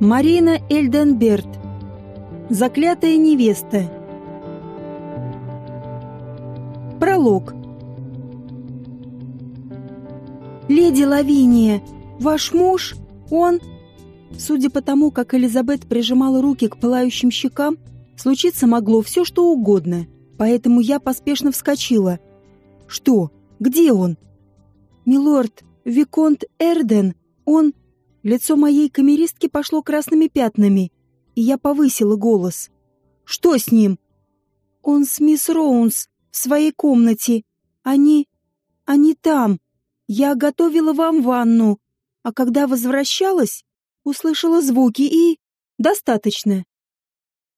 Марина Эльденберт. Заклятая невеста. Пролог. «Леди Лавиния, ваш муж, он...» Судя по тому, как Элизабет прижимала руки к пылающим щекам, случиться могло все, что угодно, поэтому я поспешно вскочила. «Что? Где он?» «Милорд, Виконт Эрден, он...» Лицо моей камеристки пошло красными пятнами, и я повысила голос. «Что с ним?» «Он с мисс Роунс в своей комнате. Они... они там. Я готовила вам ванну, а когда возвращалась, услышала звуки и... достаточно».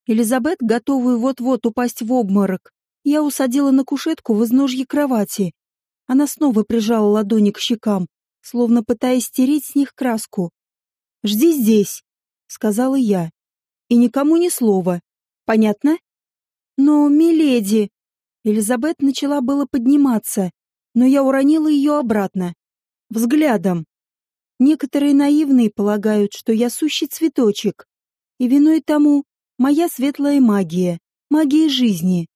Элизабет, готовую вот-вот упасть в обморок, я усадила на кушетку в изножье кровати. Она снова прижала ладони к щекам, словно пытаясь стереть с них краску. «Жди здесь», — сказала я. «И никому ни слова. Понятно?» «Но, миледи...» Элизабет начала было подниматься, но я уронила ее обратно. Взглядом. Некоторые наивные полагают, что я сущий цветочек. И виной тому моя светлая магия, магия жизни.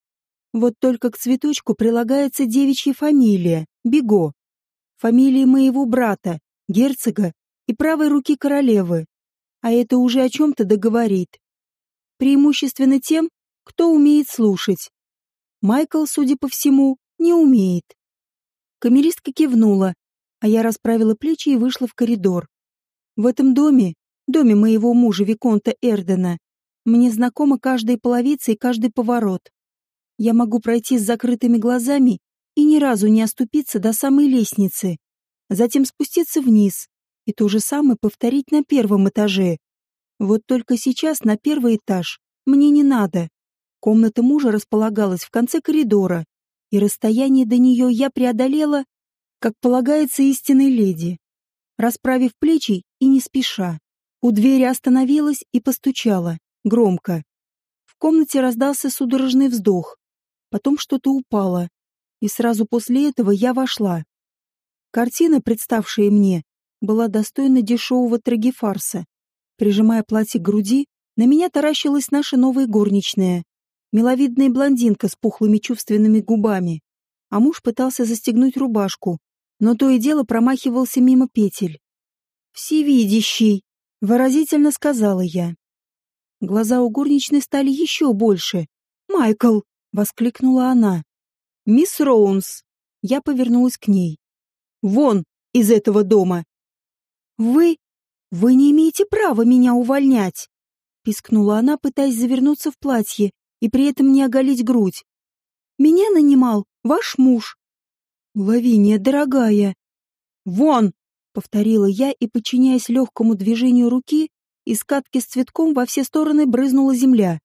Вот только к цветочку прилагается девичья фамилия — Бего. Фамилия моего брата, герцога и правой руки королевы. А это уже о чем-то договорит. Преимущественно тем, кто умеет слушать. Майкл, судя по всему, не умеет. Камеристка кивнула, а я расправила плечи и вышла в коридор. В этом доме, доме моего мужа Виконта Эрдена, мне знакома каждая половица и каждый поворот. Я могу пройти с закрытыми глазами и ни разу не оступиться до самой лестницы, затем спуститься вниз, и то же самое повторить на первом этаже. Вот только сейчас на первый этаж мне не надо. Комната мужа располагалась в конце коридора, и расстояние до нее я преодолела, как полагается истинной леди. Расправив плечи и не спеша, у двери остановилась и постучала, громко. В комнате раздался судорожный вздох, потом что-то упало, и сразу после этого я вошла. Картина, представшая мне, была достойна дешевого трагефарса. Прижимая платье к груди, на меня таращилась наша новая горничная, миловидная блондинка с пухлыми чувственными губами. А муж пытался застегнуть рубашку, но то и дело промахивался мимо петель. «Всевидящий!» — выразительно сказала я. Глаза у горничной стали еще больше. «Майкл!» — воскликнула она. «Мисс Роунс!» Я повернулась к ней. «Вон из этого дома!» «Вы... вы не имеете права меня увольнять!» — пискнула она, пытаясь завернуться в платье и при этом не оголить грудь. «Меня нанимал ваш муж». «Лавиния, дорогая!» «Вон!» — повторила я и, подчиняясь легкому движению руки, из катки с цветком во все стороны брызнула земля.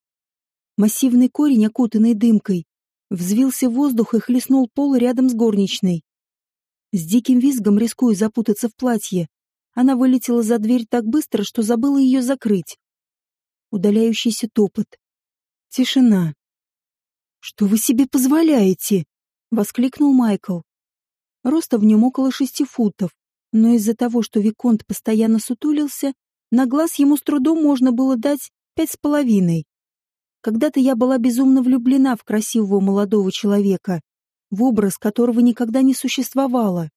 Массивный корень, окутанный дымкой, взвился в воздух и хлестнул пол рядом с горничной. С диким визгом, рискуя запутаться в платье, она вылетела за дверь так быстро, что забыла ее закрыть. Удаляющийся топот. Тишина. «Что вы себе позволяете?» — воскликнул Майкл. Роста в нем около шести футов, но из-за того, что Виконт постоянно сутулился, на глаз ему с трудом можно было дать пять с половиной. Когда-то я была безумно влюблена в красивого молодого человека, в образ которого никогда не существовало.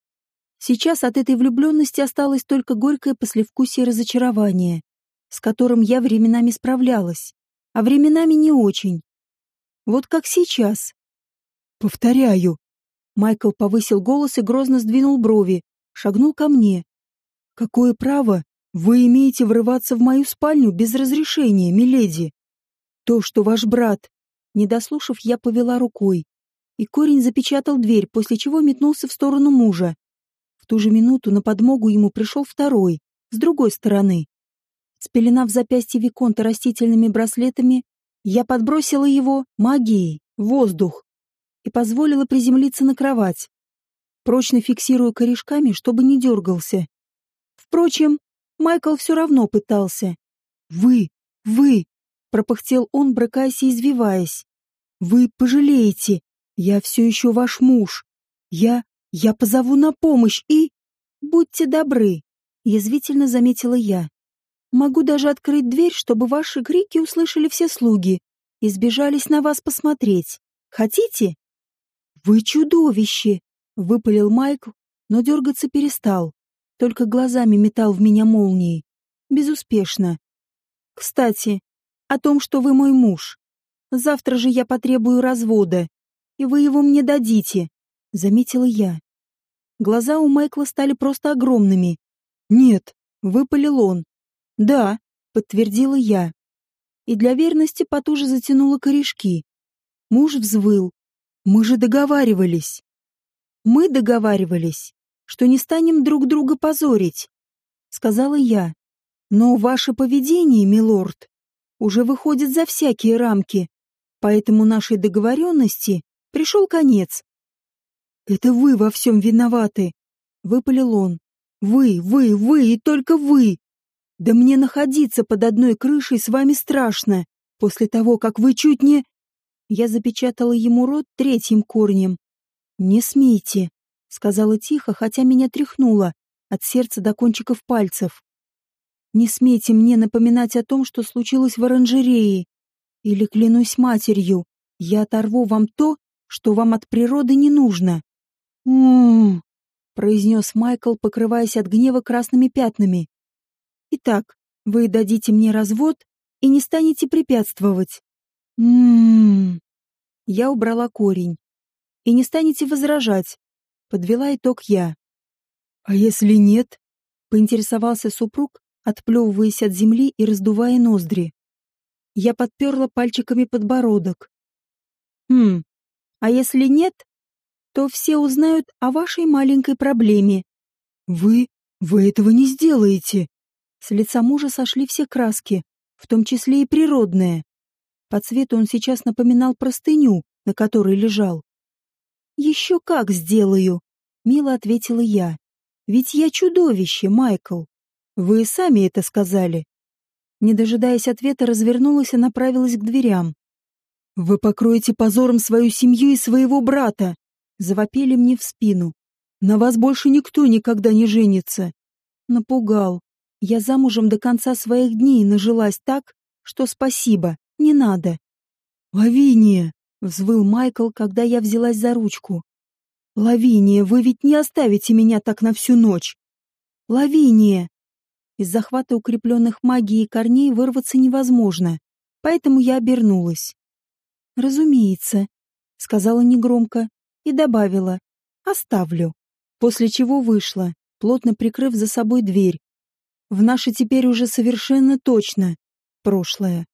Сейчас от этой влюбленности осталось только горькое послевкусие разочарования, с которым я временами справлялась, а временами не очень. Вот как сейчас. Повторяю. Майкл повысил голос и грозно сдвинул брови, шагнул ко мне. Какое право вы имеете врываться в мою спальню без разрешения, миледи? То, что ваш брат... Не дослушав, я повела рукой, и корень запечатал дверь, после чего метнулся в сторону мужа ту же минуту на подмогу ему пришел второй, с другой стороны. Спеленав запястье Виконта растительными браслетами, я подбросила его магией воздух и позволила приземлиться на кровать, прочно фиксируя корешками, чтобы не дергался. Впрочем, Майкл все равно пытался. «Вы, вы!» — пропыхтел он, брыкаясь и извиваясь. «Вы пожалеете! Я все еще ваш муж! Я я позову на помощь и... Будьте добры, язвительно заметила я. Могу даже открыть дверь, чтобы ваши крики услышали все слуги и сбежались на вас посмотреть. Хотите? Вы чудовище! Выпалил Майкл, но дергаться перестал. Только глазами метал в меня молнией. Безуспешно. Кстати, о том, что вы мой муж. Завтра же я потребую развода, и вы его мне дадите, заметила я. Глаза у Майкла стали просто огромными. Нет, выпалил он. Да, подтвердила я. И для верности потуже затянула корешки. Муж взвыл. Мы же договаривались. Мы договаривались, что не станем друг друга позорить, сказала я. Но ваше поведение, милорд, уже выходит за всякие рамки, поэтому нашей договоренности пришел конец. «Это вы во всем виноваты!» — выпалил он. «Вы, вы, вы и только вы! Да мне находиться под одной крышей с вами страшно, после того, как вы чуть не...» Я запечатала ему рот третьим корнем. «Не смейте», — сказала тихо, хотя меня тряхнуло, от сердца до кончиков пальцев. «Не смейте мне напоминать о том, что случилось в оранжерее. Или, клянусь матерью, я оторву вам то, что вам от природы не нужно». «М-м-м», произнес Майкл, покрываясь от гнева красными пятнами. Итак, вы дадите мне развод и не станете препятствовать. Ммм. Я убрала корень. И не станете возражать. Подвела итог я. А если нет? Поинтересовался супруг, отплевываясь от земли и раздувая ноздри. Я подперла пальчиками подбородок. Хм, а если нет, то все узнают о вашей маленькой проблеме. Вы, вы этого не сделаете, с лица мужа сошли все краски, в том числе и природные. По цвету он сейчас напоминал простыню, на которой лежал. «Еще как сделаю!» — мило ответила я. «Ведь я чудовище, Майкл. Вы сами это сказали». Не дожидаясь ответа, развернулась и направилась к дверям. «Вы покроете позором свою семью и своего брата!» — завопели мне в спину. «На вас больше никто никогда не женится!» Напугал. Я замужем до конца своих дней нажилась так, что спасибо, не надо. «Лавиния!» — взвыл Майкл, когда я взялась за ручку. «Лавиния, вы ведь не оставите меня так на всю ночь!» «Лавиния!» Из захвата укрепленных магией корней вырваться невозможно, поэтому я обернулась. «Разумеется», — сказала негромко и добавила «оставлю», после чего вышла, плотно прикрыв за собой дверь, в наше теперь уже совершенно точно прошлое.